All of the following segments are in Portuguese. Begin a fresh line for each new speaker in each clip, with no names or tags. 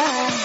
love.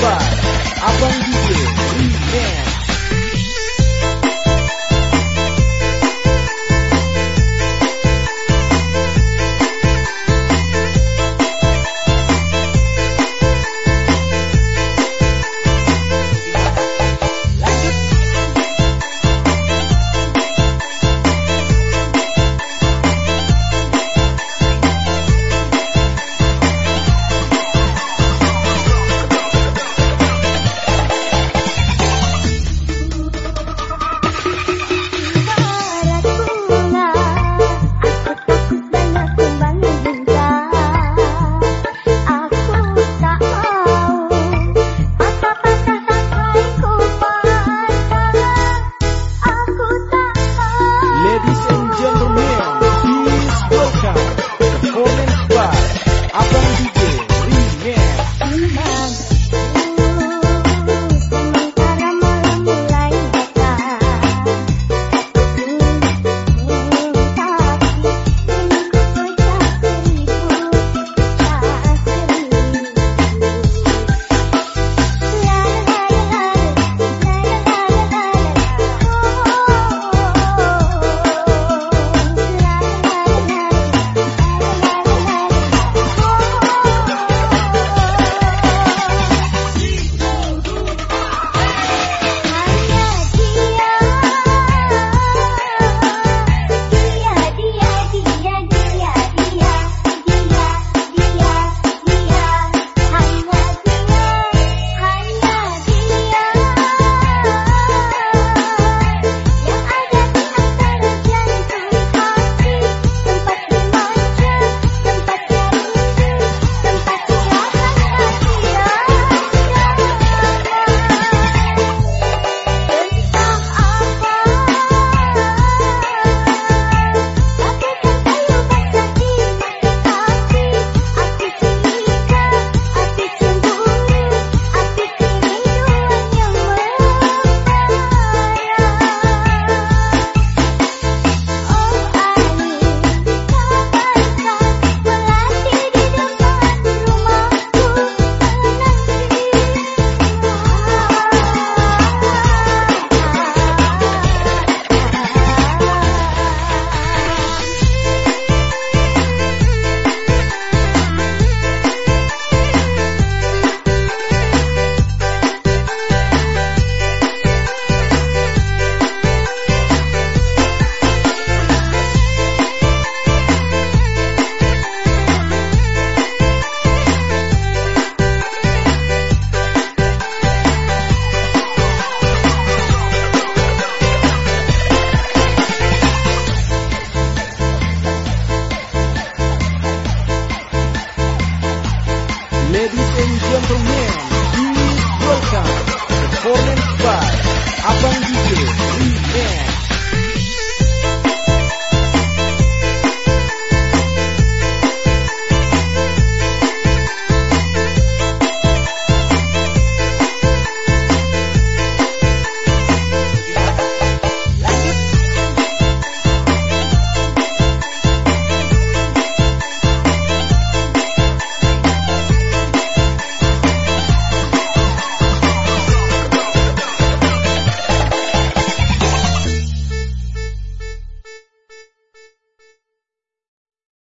para a bandida.